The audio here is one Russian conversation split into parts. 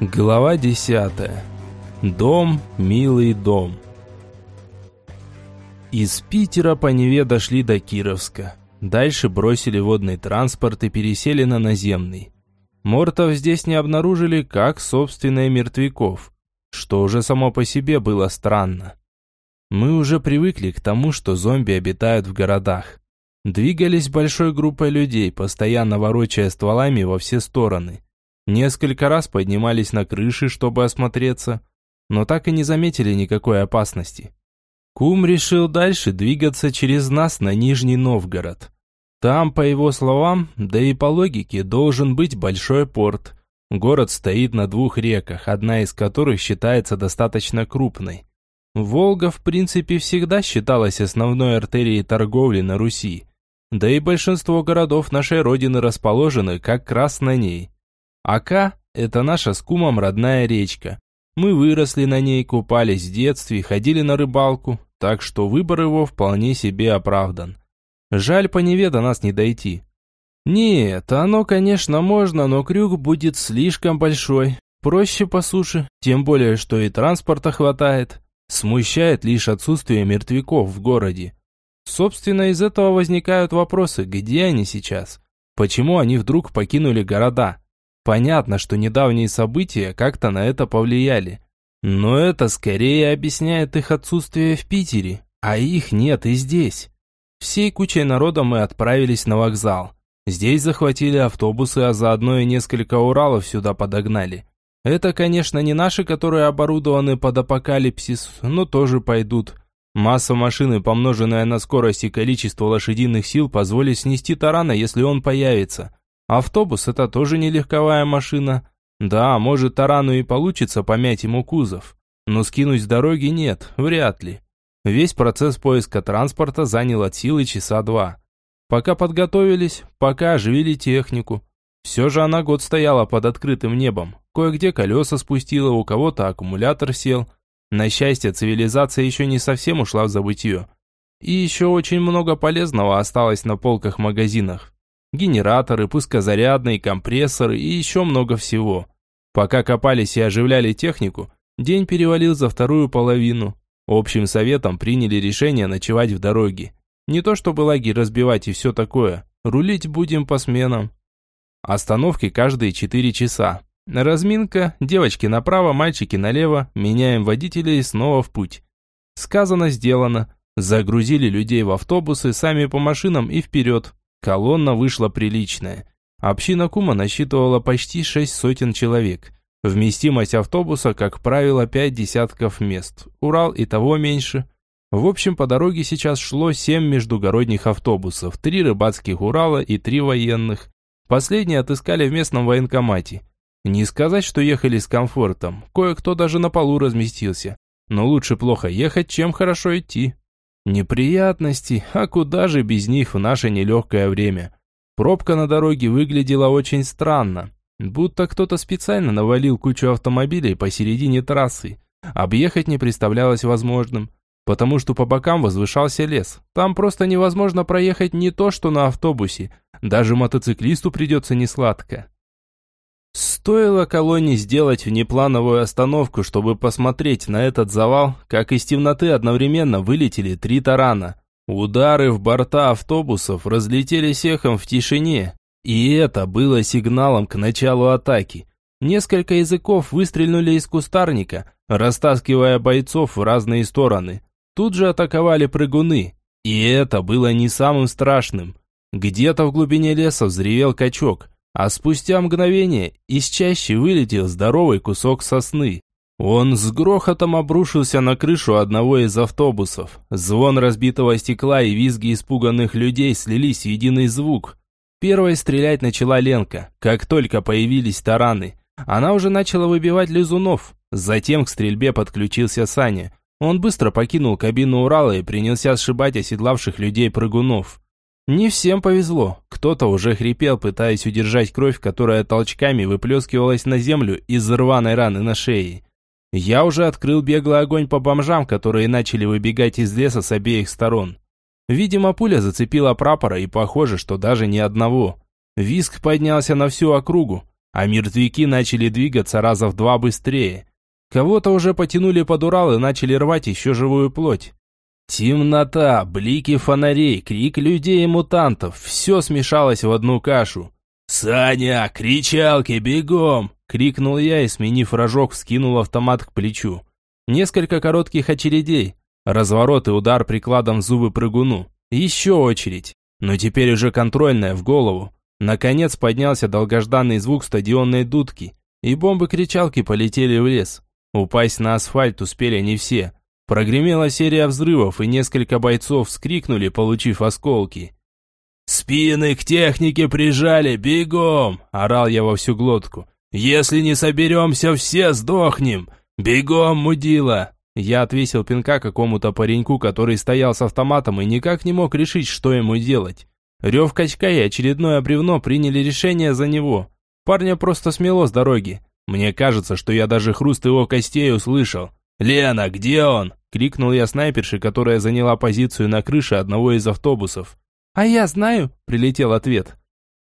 Глава 10. Дом, милый дом. Из Питера по Неве дошли до Кировска. Дальше бросили водный транспорт и пересели на наземный. Мортов здесь не обнаружили, как, собственно, и мертвяков, что уже само по себе было странно. Мы уже привыкли к тому, что зомби обитают в городах. Двигались большой группой людей, постоянно ворочая стволами во все стороны. Несколько раз поднимались на крыши, чтобы осмотреться, но так и не заметили никакой опасности. Кум решил дальше двигаться через нас на Нижний Новгород. Там, по его словам, да и по логике, должен быть большой порт. Город стоит на двух реках, одна из которых считается достаточно крупной. Волга, в принципе, всегда считалась основной артерией торговли на Руси. Да и большинство городов нашей родины расположены как раз на ней. Ака – это наша с кумом родная речка. Мы выросли на ней, купались в детстве, ходили на рыбалку, так что выбор его вполне себе оправдан. Жаль по Неве до нас не дойти. Нет, оно, конечно, можно, но крюк будет слишком большой. Проще по суше, тем более, что и транспорта хватает. Смущает лишь отсутствие мертвяков в городе. Собственно, из этого возникают вопросы, где они сейчас? Почему они вдруг покинули города? Понятно, что недавние события как-то на это повлияли. Но это скорее объясняет их отсутствие в Питере, а их нет и здесь. Всей кучей народа мы отправились на вокзал. Здесь захватили автобусы, а заодно и несколько Уралов сюда подогнали. Это, конечно, не наши, которые оборудованы под апокалипсис, но тоже пойдут. Масса машины, помноженная на скорость и количество лошадиных сил, позволит снести тарана, если он появится. Автобус – это тоже не легковая машина. Да, может тарану и получится помять ему кузов. Но скинуть с дороги нет, вряд ли. Весь процесс поиска транспорта занял от силы часа два. Пока подготовились, пока оживили технику. Все же она год стояла под открытым небом. Кое-где колеса спустила, у кого-то аккумулятор сел. На счастье, цивилизация еще не совсем ушла в забытье. И еще очень много полезного осталось на полках магазинах генераторы, пускозарядные, компрессоры и еще много всего. Пока копались и оживляли технику, день перевалил за вторую половину. Общим советом приняли решение ночевать в дороге. Не то чтобы лагерь разбивать и все такое, рулить будем по сменам. Остановки каждые 4 часа. Разминка, девочки направо, мальчики налево, меняем водителя и снова в путь. Сказано, сделано. Загрузили людей в автобусы, сами по машинам и вперед. Колонна вышла приличная. Община Кума насчитывала почти шесть сотен человек. Вместимость автобуса, как правило, пять десятков мест. Урал и того меньше. В общем, по дороге сейчас шло семь междугородних автобусов, три рыбацких Урала и три военных. Последние отыскали в местном военкомате. Не сказать, что ехали с комфортом, кое-кто даже на полу разместился. Но лучше плохо ехать, чем хорошо идти. Неприятности, а куда же без них в наше нелегкое время? Пробка на дороге выглядела очень странно, будто кто-то специально навалил кучу автомобилей посередине трассы. Объехать не представлялось возможным, потому что по бокам возвышался лес. Там просто невозможно проехать не то, что на автобусе, даже мотоциклисту придется несладко. Стоило колонне сделать внеплановую остановку, чтобы посмотреть на этот завал, как из темноты одновременно вылетели три тарана. Удары в борта автобусов разлетелись эхом в тишине, и это было сигналом к началу атаки. Несколько языков выстрельнули из кустарника, растаскивая бойцов в разные стороны. Тут же атаковали прыгуны, и это было не самым страшным. Где-то в глубине леса взревел качок – а спустя мгновение из чащи вылетел здоровый кусок сосны. Он с грохотом обрушился на крышу одного из автобусов. Звон разбитого стекла и визги испуганных людей слились в единый звук. Первой стрелять начала Ленка, как только появились тараны. Она уже начала выбивать лизунов. Затем к стрельбе подключился Саня. Он быстро покинул кабину Урала и принялся сшибать оседлавших людей прыгунов. Не всем повезло. Кто-то уже хрипел, пытаясь удержать кровь, которая толчками выплескивалась на землю из рваной раны на шее. Я уже открыл беглый огонь по бомжам, которые начали выбегать из леса с обеих сторон. Видимо, пуля зацепила прапора, и похоже, что даже ни одного. Виск поднялся на всю округу. а мертвяки начали двигаться раза в два быстрее. Кого-то уже потянули под Урал и начали рвать еще живую плоть. Темнота, блики фонарей, крик людей и мутантов – все смешалось в одну кашу. «Саня, кричалки, бегом!» – крикнул я и, сменив рожок, вскинул автомат к плечу. Несколько коротких очередей, разворот и удар прикладом в зубы прыгуну. Еще очередь, но теперь уже контрольная в голову. Наконец поднялся долгожданный звук стадионной дудки, и бомбы-кричалки полетели в лес. Упасть на асфальт успели не все. Прогремела серия взрывов, и несколько бойцов вскрикнули, получив осколки. «Спины к технике прижали, бегом!» – орал я во всю глотку. «Если не соберемся, все сдохнем! Бегом, мудила!» Я отвесил пинка какому-то пареньку, который стоял с автоматом и никак не мог решить, что ему делать. Рев качка и очередное бревно приняли решение за него. Парня просто смело с дороги. Мне кажется, что я даже хруст его костей услышал. «Лена, где он?» – крикнул я снайперше, которая заняла позицию на крыше одного из автобусов. «А я знаю», – прилетел ответ.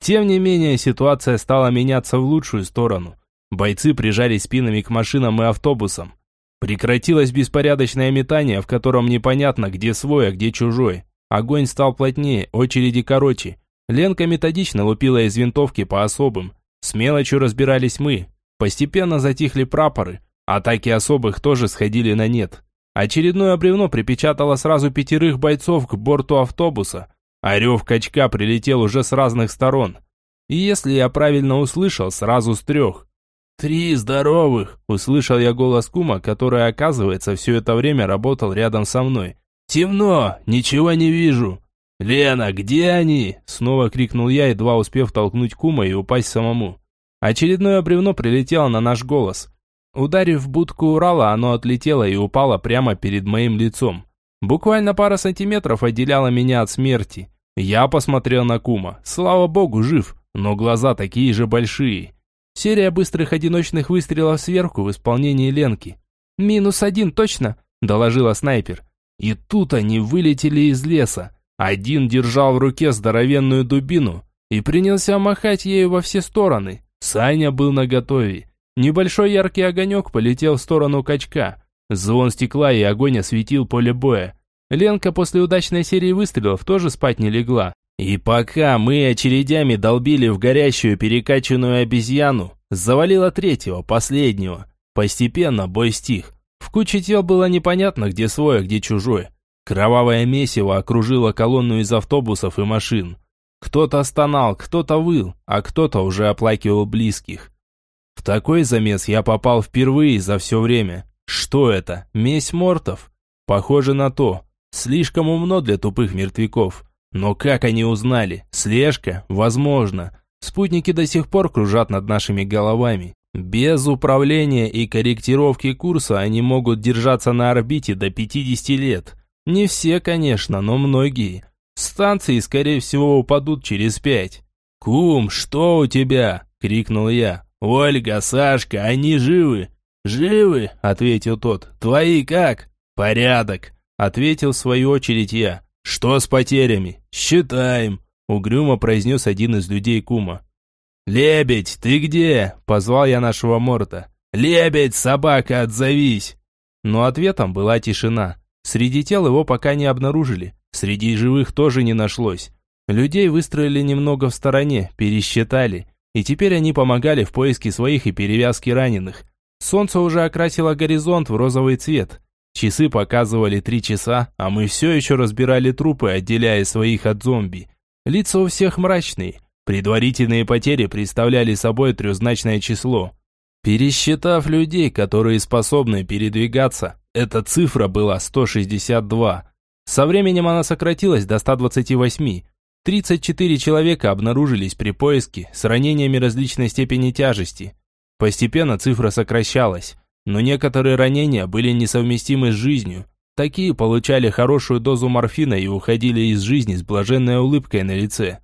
Тем не менее, ситуация стала меняться в лучшую сторону. Бойцы прижались спинами к машинам и автобусам. Прекратилось беспорядочное метание, в котором непонятно, где свой, а где чужой. Огонь стал плотнее, очереди короче. Ленка методично лупила из винтовки по особым. С мелочью разбирались мы. Постепенно затихли прапоры. Атаки особых тоже сходили на нет. Очередное бревно припечатало сразу пятерых бойцов к борту автобуса. А качка прилетел уже с разных сторон. И если я правильно услышал, сразу с трех. «Три здоровых!» – услышал я голос кума, который, оказывается, все это время работал рядом со мной. «Темно! Ничего не вижу!» «Лена, где они?» – снова крикнул я, едва успев толкнуть кума и упасть самому. Очередное бревно прилетело на наш голос. Ударив будку Урала, оно отлетело и упало прямо перед моим лицом. Буквально пара сантиметров отделяла меня от смерти. Я посмотрел на кума. Слава богу, жив, но глаза такие же большие. Серия быстрых одиночных выстрелов сверху в исполнении Ленки. «Минус один, точно!» – доложила снайпер. И тут они вылетели из леса. Один держал в руке здоровенную дубину и принялся махать ею во все стороны. Саня был наготове. Небольшой яркий огонек полетел в сторону качка. Звон стекла и огонь осветил поле боя. Ленка после удачной серии выстрелов тоже спать не легла. И пока мы очередями долбили в горящую перекачанную обезьяну, завалило третьего, последнего. Постепенно бой стих. В куче тел было непонятно, где свой, а где чужой. Кровавое месиво окружило колонну из автобусов и машин. Кто-то стонал, кто-то выл, а кто-то уже оплакивал близких. В такой замес я попал впервые за все время. Что это? Месть мортов? Похоже на то. Слишком умно для тупых мертвяков. Но как они узнали? Слежка? Возможно. Спутники до сих пор кружат над нашими головами. Без управления и корректировки курса они могут держаться на орбите до 50 лет. Не все, конечно, но многие. Станции, скорее всего, упадут через пять. «Кум, что у тебя?» – крикнул я. «Ольга, Сашка, они живы?» «Живы?» – ответил тот. «Твои как?» «Порядок», – ответил в свою очередь я. «Что с потерями?» «Считаем», – угрюмо произнес один из людей кума. «Лебедь, ты где?» – позвал я нашего Морта. «Лебедь, собака, отзовись!» Но ответом была тишина. Среди тел его пока не обнаружили. Среди живых тоже не нашлось. Людей выстроили немного в стороне, пересчитали. И теперь они помогали в поиске своих и перевязке раненых. Солнце уже окрасило горизонт в розовый цвет. Часы показывали три часа, а мы все еще разбирали трупы, отделяя своих от зомби. Лица у всех мрачные. Предварительные потери представляли собой трехзначное число. Пересчитав людей, которые способны передвигаться, эта цифра была 162. Со временем она сократилась до 128. 34 человека обнаружились при поиске с ранениями различной степени тяжести. Постепенно цифра сокращалась но некоторые ранения были несовместимы с жизнью. Такие получали хорошую дозу морфина и уходили из жизни с блаженной улыбкой на лице.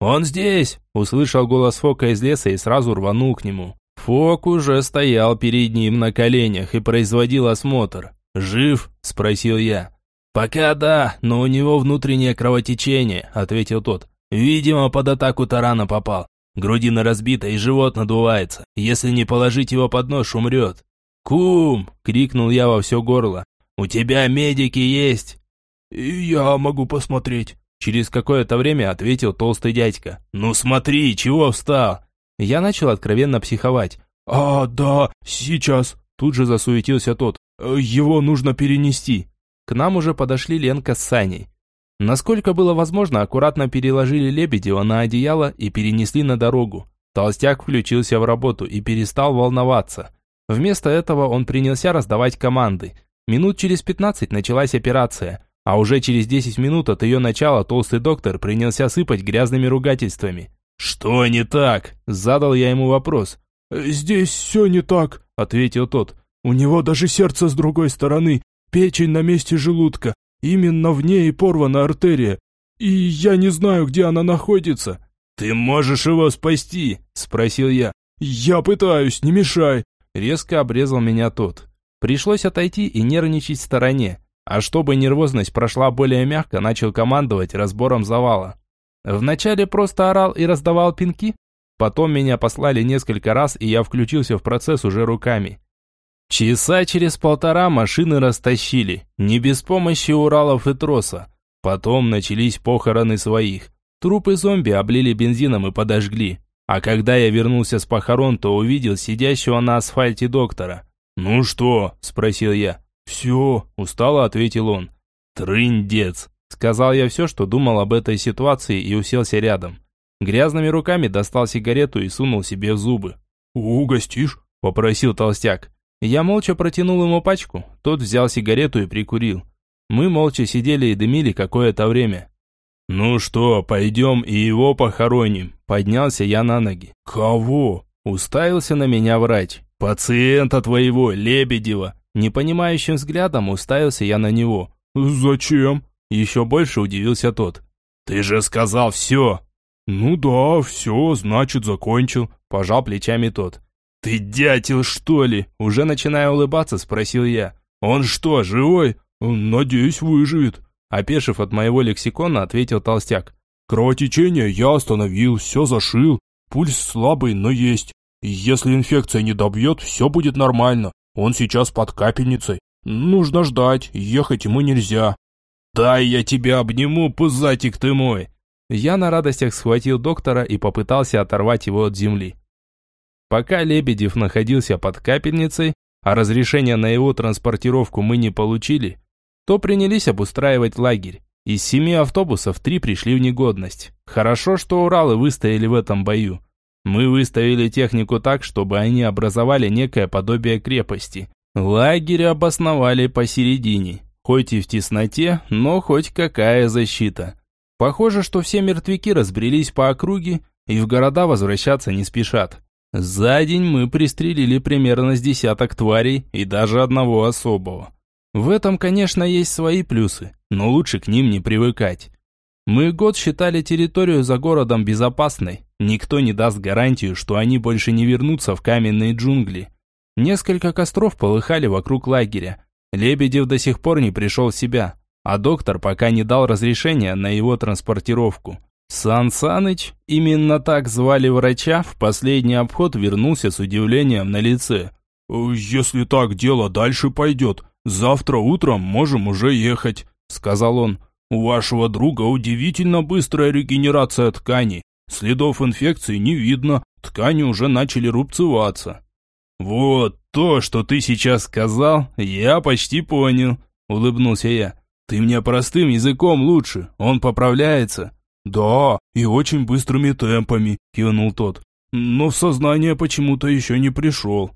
«Он здесь!» – услышал голос Фока из леса и сразу рванул к нему. Фок уже стоял перед ним на коленях и производил осмотр. «Жив?» – спросил я. «Пока да, но у него внутреннее кровотечение», – ответил тот. «Видимо, под атаку тарана попал. Грудина разбита и живот надувается. Если не положить его под нож, умрет. «Кум!» – крикнул я во все горло. «У тебя медики есть!» «Я могу посмотреть», – через какое-то время ответил толстый дядька. «Ну смотри, чего встал?» Я начал откровенно психовать. «А, да, сейчас!» Тут же засуетился тот. «Его нужно перенести!» К нам уже подошли Ленка с Саней. Насколько было возможно, аккуратно переложили Лебедева на одеяло и перенесли на дорогу. Толстяк включился в работу и перестал волноваться. Вместо этого он принялся раздавать команды. Минут через 15 началась операция, а уже через 10 минут от ее начала толстый доктор принялся сыпать грязными ругательствами. «Что не так?» – задал я ему вопрос. «Здесь все не так», – ответил тот. «У него даже сердце с другой стороны, печень на месте желудка, именно в ней порвана артерия. И я не знаю, где она находится». «Ты можешь его спасти?» – спросил я. «Я пытаюсь, не мешай». Резко обрезал меня тот. Пришлось отойти и нервничать в стороне. А чтобы нервозность прошла более мягко, начал командовать разбором завала. Вначале просто орал и раздавал пинки, потом меня послали несколько раз, и я включился в процесс уже руками. Часа через полтора машины растащили, не без помощи Уралов и троса. Потом начались похороны своих. Трупы зомби облили бензином и подожгли. А когда я вернулся с похорон, то увидел сидящего на асфальте доктора. «Ну что?» – спросил я. «Все», – устало ответил он. «Трындец», – сказал я все, что думал об этой ситуации и уселся рядом. Грязными руками достал сигарету и сунул себе в зубы. «Угостишь?» – попросил толстяк. Я молча протянул ему пачку, тот взял сигарету и прикурил. Мы молча сидели и дымили какое-то время. «Ну что, пойдем и его похороним?» Поднялся я на ноги. «Кого?» Уставился на меня врач. «Пациента твоего, Лебедева!» Непонимающим взглядом уставился я на него. «Зачем?» Еще больше удивился тот. «Ты же сказал все!» «Ну да, все, значит, закончил», – пожал плечами тот. «Ты дятел, что ли?» Уже начиная улыбаться, спросил я. «Он что, живой?» «Надеюсь, выживет», – опешив от моего лексикона, ответил толстяк. «Кровотечение я остановил, все зашил. Пульс слабый, но есть. Если инфекция не добьет, все будет нормально. Он сейчас под капельницей. Нужно ждать, ехать ему нельзя». «Дай я тебя обниму, пузатик ты мой!» Я на радостях схватил доктора и попытался оторвать его от земли. Пока Лебедев находился под капельницей, а разрешения на его транспортировку мы не получили, то принялись обустраивать лагерь. Из семи автобусов три пришли в негодность. Хорошо, что Уралы выстояли в этом бою. Мы выставили технику так, чтобы они образовали некое подобие крепости. Лагерь обосновали посередине. Хоть и в тесноте, но хоть какая защита. Похоже, что все мертвяки разбрелись по округе и в города возвращаться не спешат. За день мы пристрелили примерно с десяток тварей и даже одного особого. В этом, конечно, есть свои плюсы, но лучше к ним не привыкать. Мы год считали территорию за городом безопасной. Никто не даст гарантию, что они больше не вернутся в каменные джунгли. Несколько костров полыхали вокруг лагеря. Лебедев до сих пор не пришел в себя, а доктор пока не дал разрешения на его транспортировку. Сан Саныч, именно так звали врача, в последний обход вернулся с удивлением на лице. «Если так дело дальше пойдет, завтра утром можем уже ехать», — сказал он. «У вашего друга удивительно быстрая регенерация тканей. Следов инфекции не видно, ткани уже начали рубцеваться». «Вот то, что ты сейчас сказал, я почти понял», — улыбнулся я. «Ты мне простым языком лучше, он поправляется». «Да, и очень быстрыми темпами», – кивнул тот. «Но в сознание почему-то еще не пришел».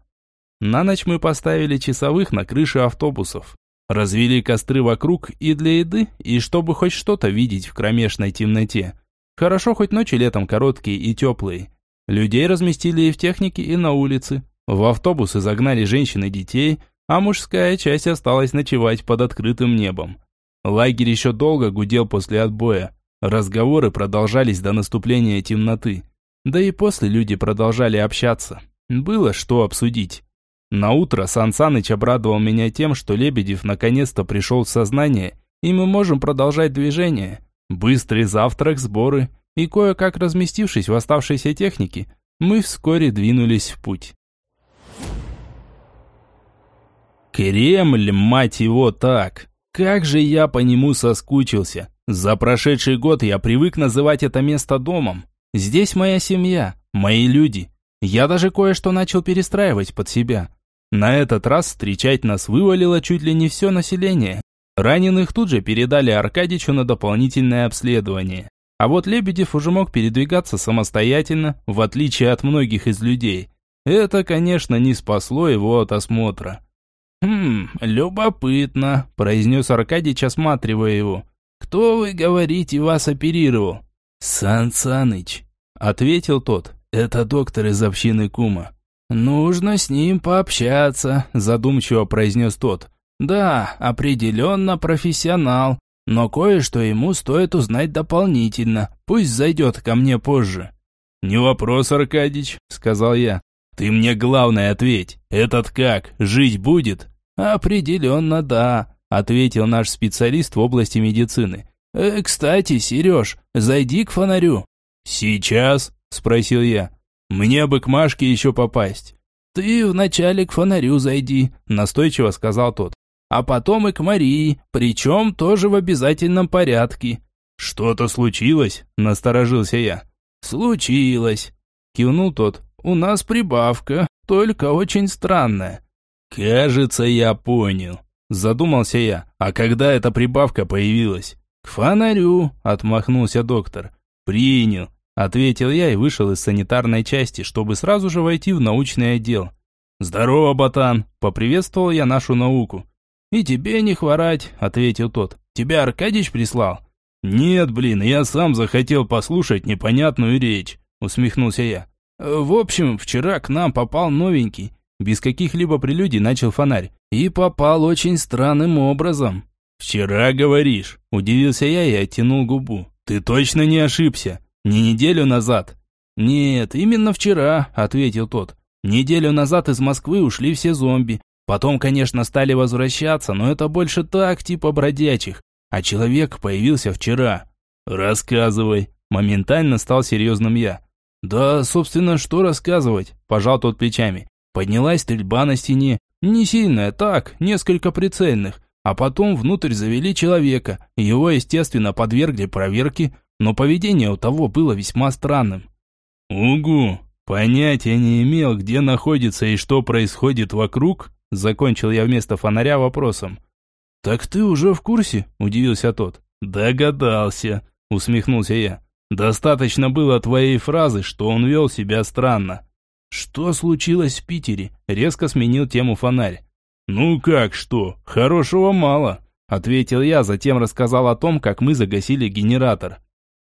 На ночь мы поставили часовых на крыше автобусов. Развели костры вокруг и для еды, и чтобы хоть что-то видеть в кромешной темноте. Хорошо, хоть ночи летом короткие и теплые. Людей разместили и в технике, и на улице. В автобусы загнали женщин и детей, а мужская часть осталась ночевать под открытым небом. Лагерь еще долго гудел после отбоя. Разговоры продолжались до наступления темноты. Да и после люди продолжали общаться. Было что обсудить. На утро Сан Саныч обрадовал меня тем, что Лебедев наконец-то пришел в сознание, и мы можем продолжать движение. Быстрый завтрак, сборы. и кое-как разместившись в оставшейся технике, мы вскоре двинулись в путь. Кремль, мать его, так! Как же я по нему соскучился! За прошедший год я привык называть это место домом. Здесь моя семья, мои люди. Я даже кое-что начал перестраивать под себя. На этот раз встречать нас вывалило чуть ли не все население. Раненых тут же передали Аркадичу на дополнительное обследование. А вот Лебедев уже мог передвигаться самостоятельно, в отличие от многих из людей. Это, конечно, не спасло его от осмотра. «Хм, любопытно», – произнес Аркадич, осматривая его. «Кто, вы говорите, вас оперировал?» «Сан Саныч», – ответил тот. «Это доктор из общины Кума». «Нужно с ним пообщаться», – задумчиво произнес тот. «Да, определенно профессионал, но кое-что ему стоит узнать дополнительно. Пусть зайдет ко мне позже». «Не вопрос, Аркадич», – сказал я. «Ты мне главное ответь. Этот как, жить будет?» «Определенно да», – ответил наш специалист в области медицины. «Э, «Кстати, Сереж, зайди к фонарю». «Сейчас?» – спросил я. «Мне бы к Машке еще попасть». «Ты вначале к фонарю зайди», – настойчиво сказал тот а потом и к Марии, причем тоже в обязательном порядке». «Что-то случилось?» – насторожился я. «Случилось», – кивнул тот. «У нас прибавка, только очень странная». «Кажется, я понял», – задумался я. «А когда эта прибавка появилась?» «К фонарю», – отмахнулся доктор. «Принял», – ответил я и вышел из санитарной части, чтобы сразу же войти в научный отдел. «Здорово, ботан!» – поприветствовал я нашу науку. «И тебе не хворать», — ответил тот. «Тебя Аркадьич прислал?» «Нет, блин, я сам захотел послушать непонятную речь», — усмехнулся я. «В общем, вчера к нам попал новенький». Без каких-либо прелюдий начал фонарь. «И попал очень странным образом». «Вчера, говоришь?» – удивился я и оттянул губу. «Ты точно не ошибся? Не неделю назад?» «Нет, именно вчера», – ответил тот. «Неделю назад из Москвы ушли все зомби. Потом, конечно, стали возвращаться, но это больше так, типа бродячих. А человек появился вчера. Рассказывай. Моментально стал серьезным я. Да, собственно, что рассказывать? Пожал тот плечами. Поднялась стрельба на стене. Не сильная, так, несколько прицельных. А потом внутрь завели человека. Его, естественно, подвергли проверке, но поведение у того было весьма странным. «Угу, понятия не имел, где находится и что происходит вокруг?» Закончил я вместо фонаря вопросом. «Так ты уже в курсе?» – удивился тот. «Догадался», – усмехнулся я. «Достаточно было твоей фразы, что он вел себя странно». «Что случилось в Питере?» – резко сменил тему фонарь. «Ну как что? Хорошего мало», – ответил я, затем рассказал о том, как мы загасили генератор.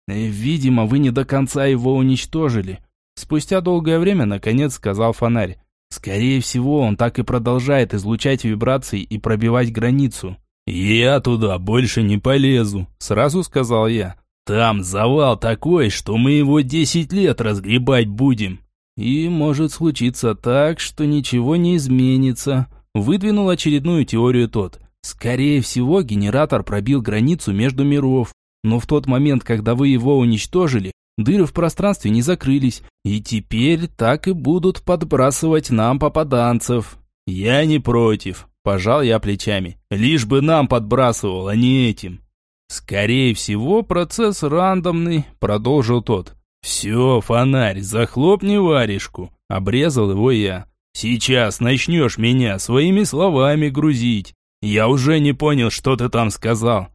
«Э, «Видимо, вы не до конца его уничтожили», – спустя долгое время, наконец, сказал фонарь. Скорее всего, он так и продолжает излучать вибрации и пробивать границу. «Я туда больше не полезу», – сразу сказал я. «Там завал такой, что мы его десять лет разгребать будем». «И может случиться так, что ничего не изменится», – выдвинул очередную теорию тот. «Скорее всего, генератор пробил границу между миров, но в тот момент, когда вы его уничтожили, Дыры в пространстве не закрылись, и теперь так и будут подбрасывать нам попаданцев. Я не против, пожал я плечами. Лишь бы нам подбрасывал, а не этим. Скорее всего, процесс рандомный, продолжил тот. Все, фонарь, захлопни варежку, обрезал его я. Сейчас начнешь меня своими словами грузить. Я уже не понял, что ты там сказал.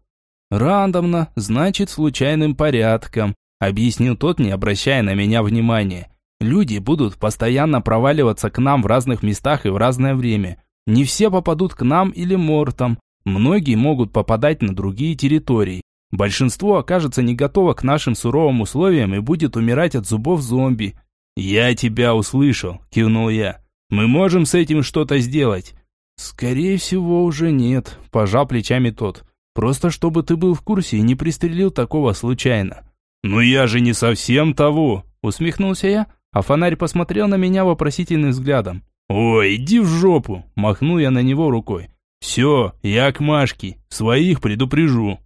Рандомно, значит, случайным порядком объяснил тот, не обращая на меня внимания. Люди будут постоянно проваливаться к нам в разных местах и в разное время. Не все попадут к нам или мортам. Многие могут попадать на другие территории. Большинство окажется не готово к нашим суровым условиям и будет умирать от зубов зомби. «Я тебя услышал», – кивнул я. «Мы можем с этим что-то сделать?» «Скорее всего, уже нет», – пожал плечами тот. «Просто чтобы ты был в курсе и не пристрелил такого случайно. «Ну я же не совсем того!» Усмехнулся я, а фонарь посмотрел на меня вопросительным взглядом. «Ой, иди в жопу!» Махнул я на него рукой. «Все, я к Машке, своих предупрежу».